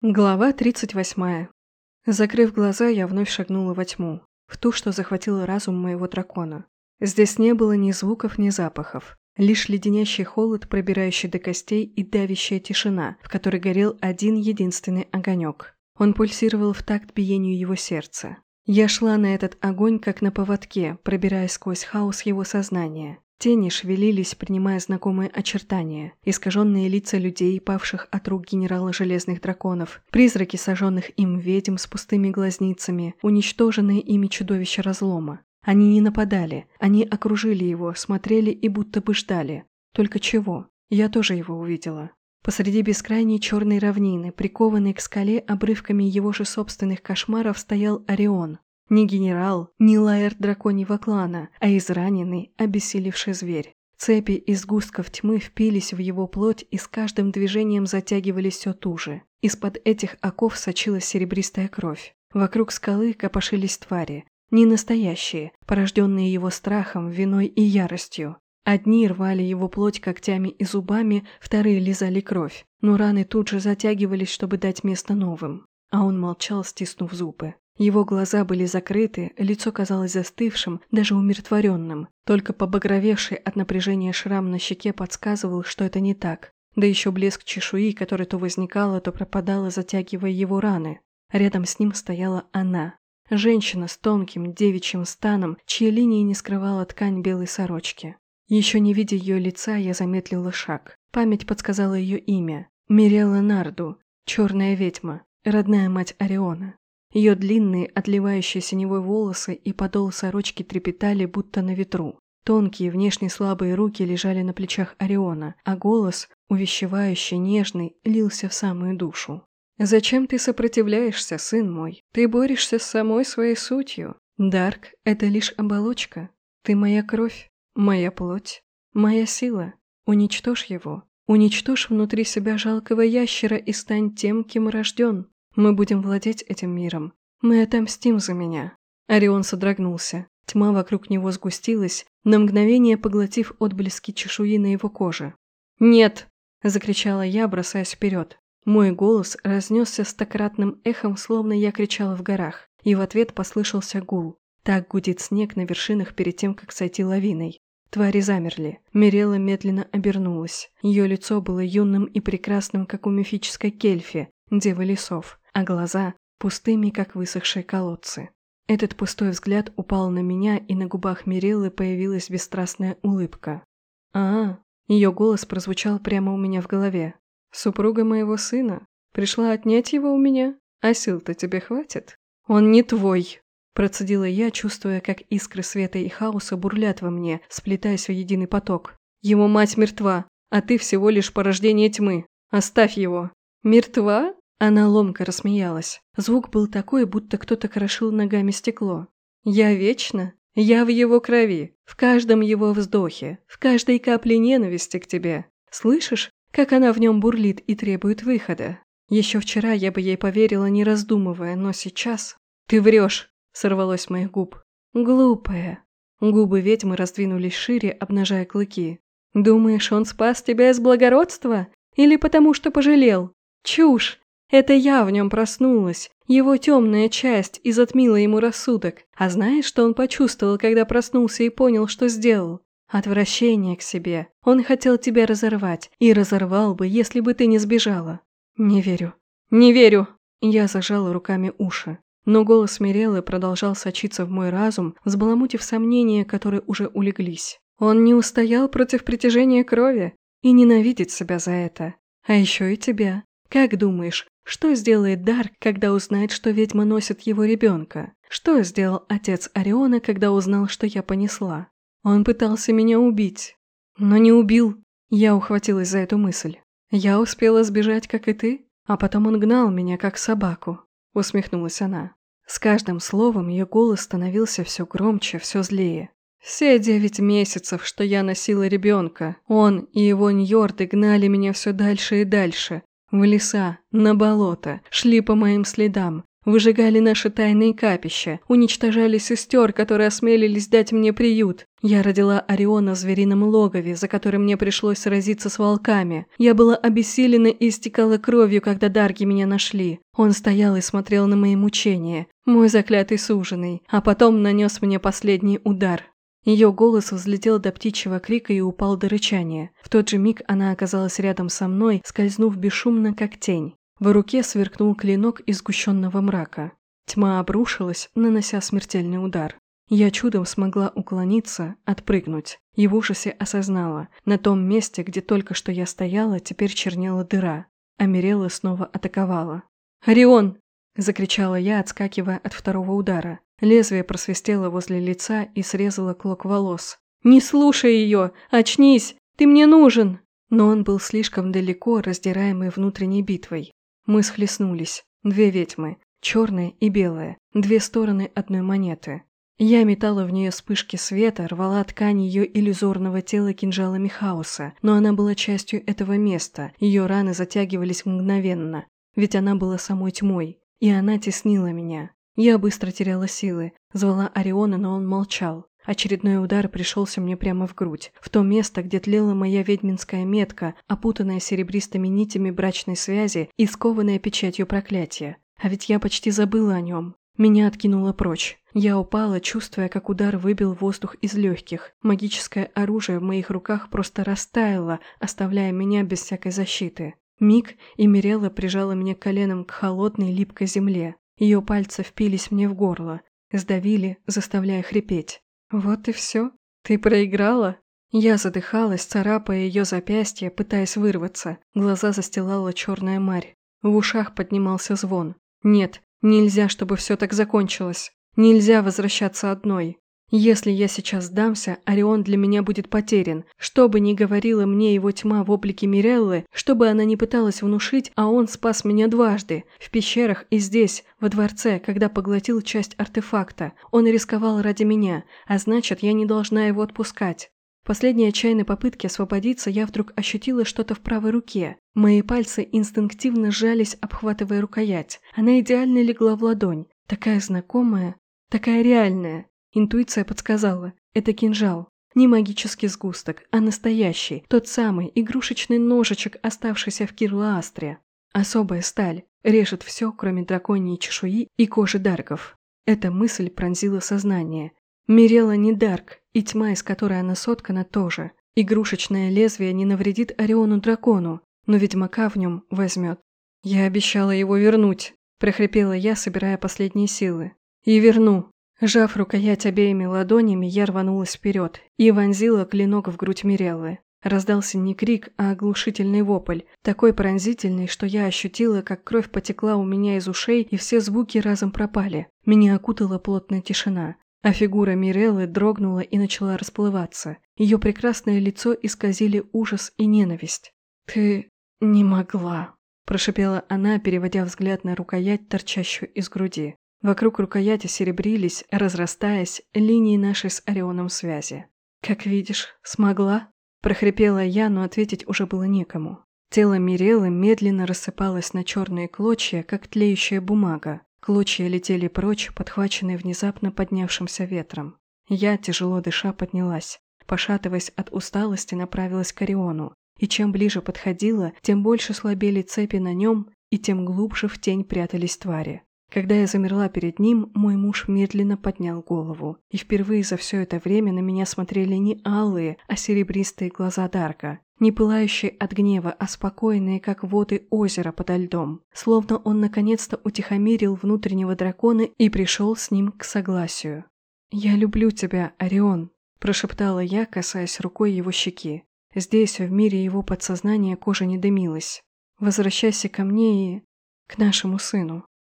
Глава 38. Закрыв глаза, я вновь шагнула во тьму, в ту, что захватила разум моего дракона. Здесь не было ни звуков, ни запахов, лишь леденящий холод, пробирающий до костей и давящая тишина, в которой горел один единственный огонек. Он пульсировал в такт биению его сердца. Я шла на этот огонь, как на поводке, пробираясь сквозь хаос его сознания. Тени шевелились, принимая знакомые очертания. Искаженные лица людей, павших от рук генерала Железных Драконов, призраки сожженных им ведьм с пустыми глазницами, уничтоженные ими чудовища разлома. Они не нападали, они окружили его, смотрели и будто бы ждали. Только чего? Я тоже его увидела. Посреди бескрайней черной равнины, прикованный к скале обрывками его же собственных кошмаров, стоял Орион, не генерал, не лаэр драконьего клана, а израненный, обессилевший зверь. Цепи из густков тьмы впились в его плоть и с каждым движением затягивались все туже. Из-под этих оков сочилась серебристая кровь. Вокруг скалы копошились твари. Не настоящие, порожденные его страхом, виной и яростью. Одни рвали его плоть когтями и зубами, вторые лизали кровь, но раны тут же затягивались, чтобы дать место новым. А он молчал, стиснув зубы. Его глаза были закрыты, лицо казалось застывшим, даже умиротворенным. Только побагровевший от напряжения шрам на щеке подсказывал, что это не так. Да еще блеск чешуи, который то возникала, то пропадала, затягивая его раны. Рядом с ним стояла она. Женщина с тонким девичьим станом, чья линия не скрывала ткань белой сорочки. Еще не видя ее лица, я замедлила шаг. Память подсказала ее имя. Мирелла Нарду, черная ведьма, родная мать Ориона. Ее длинные, отливающие синевой волосы и подол сорочки трепетали, будто на ветру. Тонкие, внешне слабые руки лежали на плечах Ориона, а голос, увещевающий, нежный, лился в самую душу. «Зачем ты сопротивляешься, сын мой? Ты борешься с самой своей сутью. Дарк — это лишь оболочка. Ты моя кровь, моя плоть, моя сила. Уничтожь его. Уничтожь внутри себя жалкого ящера и стань тем, кем рожден. Мы будем владеть этим миром. Мы отомстим за меня». Орион содрогнулся. Тьма вокруг него сгустилась, на мгновение поглотив отблески чешуи на его коже. «Нет!» – закричала я, бросаясь вперед. Мой голос разнесся стократным эхом, словно я кричала в горах, и в ответ послышался гул. Так гудит снег на вершинах перед тем, как сойти лавиной. Твари замерли. Мирела медленно обернулась. Ее лицо было юным и прекрасным, как у мифической кельфи, девы лесов а глаза пустыми, как высохшие колодцы. Этот пустой взгляд упал на меня, и на губах Миреллы появилась бесстрастная улыбка. а, ее голос прозвучал прямо у меня в голове. «Супруга моего сына пришла отнять его у меня? А сил-то тебе хватит? Он не твой!» Процедила я, чувствуя, как искры света и хаоса бурлят во мне, сплетаясь в единый поток. «Его мать мертва, а ты всего лишь порождение тьмы. Оставь его!» «Мертва?» Она ломко рассмеялась. Звук был такой, будто кто-то крошил ногами стекло. «Я вечно? Я в его крови, в каждом его вздохе, в каждой капле ненависти к тебе. Слышишь, как она в нем бурлит и требует выхода? Еще вчера я бы ей поверила, не раздумывая, но сейчас... Ты врешь!» – сорвалось моих губ. «Глупая!» Губы ведьмы раздвинулись шире, обнажая клыки. «Думаешь, он спас тебя из благородства? Или потому что пожалел? Чушь! Это я в нем проснулась, его темная часть, и затмила ему рассудок. А знаешь, что он почувствовал, когда проснулся и понял, что сделал? Отвращение к себе. Он хотел тебя разорвать, и разорвал бы, если бы ты не сбежала. Не верю. Не верю! Я зажала руками уши. Но голос Миреллы продолжал сочиться в мой разум, взбаламутив сомнения, которые уже улеглись. Он не устоял против притяжения крови и ненавидит себя за это. А еще и тебя. Как думаешь, что сделает Дарк, когда узнает, что ведьма носит его ребенка? Что сделал отец Ориона, когда узнал, что я понесла? Он пытался меня убить. Но не убил. Я ухватилась за эту мысль. Я успела сбежать, как и ты, а потом он гнал меня, как собаку. Усмехнулась она. С каждым словом ее голос становился все громче, все злее. Все девять месяцев, что я носила ребенка, он и его ньорды гнали меня все дальше и дальше, в леса, на болото, шли по моим следам, Выжигали наши тайные капища, уничтожали сестер, которые осмелились дать мне приют. Я родила Ориона в зверином логове, за которым мне пришлось сразиться с волками. Я была обессилена и истекала кровью, когда Дарги меня нашли. Он стоял и смотрел на мои мучения, мой заклятый суженый, а потом нанес мне последний удар. Ее голос взлетел до птичьего крика и упал до рычания. В тот же миг она оказалась рядом со мной, скользнув бесшумно, как тень. В руке сверкнул клинок из сгущенного мрака. Тьма обрушилась, нанося смертельный удар. Я чудом смогла уклониться, отпрыгнуть. И в ужасе осознала, на том месте, где только что я стояла, теперь чернела дыра. А Мирелла снова атаковала. «Орион!» – закричала я, отскакивая от второго удара. Лезвие просвистело возле лица и срезало клок волос. «Не слушай ее! Очнись! Ты мне нужен!» Но он был слишком далеко, раздираемый внутренней битвой. Мы схлестнулись. Две ведьмы. Черная и белая. Две стороны одной монеты. Я метала в нее вспышки света, рвала ткань ее иллюзорного тела кинжалами хаоса, но она была частью этого места, ее раны затягивались мгновенно, ведь она была самой тьмой, и она теснила меня. Я быстро теряла силы, звала Ориона, но он молчал. Очередной удар пришелся мне прямо в грудь, в то место, где тлела моя ведьминская метка, опутанная серебристыми нитями брачной связи и скованная печатью проклятия. А ведь я почти забыла о нем. Меня откинуло прочь. Я упала, чувствуя, как удар выбил воздух из легких. Магическое оружие в моих руках просто растаяло, оставляя меня без всякой защиты. Миг, и Мирелла прижала меня коленом к холодной липкой земле. Ее пальцы впились мне в горло, сдавили, заставляя хрипеть. «Вот и все. Ты проиграла?» Я задыхалась, царапая ее запястье, пытаясь вырваться. Глаза застилала черная марь. В ушах поднимался звон. «Нет, нельзя, чтобы все так закончилось. Нельзя возвращаться одной. Если я сейчас сдамся, Орион для меня будет потерян. Что бы ни говорила мне его тьма в облике Миреллы, что бы она ни пыталась внушить, а он спас меня дважды. В пещерах и здесь, во дворце, когда поглотил часть артефакта. Он рисковал ради меня, а значит, я не должна его отпускать. В последней отчаянной попытке освободиться я вдруг ощутила что-то в правой руке. Мои пальцы инстинктивно сжались, обхватывая рукоять. Она идеально легла в ладонь. Такая знакомая, такая реальная. Интуиция подсказала. Это кинжал. Не магический сгусток, а настоящий, тот самый игрушечный ножичек, оставшийся в Кирлаастре. Особая сталь. Режет все, кроме драконьей чешуи и кожи дарков. Эта мысль пронзила сознание. Мирела не дарк, и тьма, из которой она соткана, тоже. Игрушечное лезвие не навредит Ориону-дракону, но ведьмака в нем возьмет. «Я обещала его вернуть», – прохрипела я, собирая последние силы. «И верну. Жав рукоять обеими ладонями, я рванулась вперед и вонзила клинок в грудь Миреллы. Раздался не крик, а оглушительный вопль, такой пронзительный, что я ощутила, как кровь потекла у меня из ушей, и все звуки разом пропали. Меня окутала плотная тишина, а фигура Миреллы дрогнула и начала расплываться. Ее прекрасное лицо исказили ужас и ненависть. «Ты не могла», – прошипела она, переводя взгляд на рукоять, торчащую из груди. Вокруг рукояти серебрились, разрастаясь, линии нашей с Орионом связи. «Как видишь, смогла?» – прохрипела я, но ответить уже было некому. Тело Мирелы медленно рассыпалось на черные клочья, как тлеющая бумага. Клочья летели прочь, подхваченные внезапно поднявшимся ветром. Я, тяжело дыша, поднялась. Пошатываясь от усталости, направилась к Ориону. И чем ближе подходила, тем больше слабели цепи на нем, и тем глубже в тень прятались твари. Когда я замерла перед ним, мой муж медленно поднял голову, и впервые за все это время на меня смотрели не алые, а серебристые глаза Дарка, не пылающие от гнева, а спокойные, как воды озера подо льдом, словно он наконец-то утихомирил внутреннего дракона и пришел с ним к согласию. «Я люблю тебя, Орион», – прошептала я, касаясь рукой его щеки. Здесь, в мире его подсознания, кожа не дымилась. «Возвращайся ко мне и... к нашему сыну».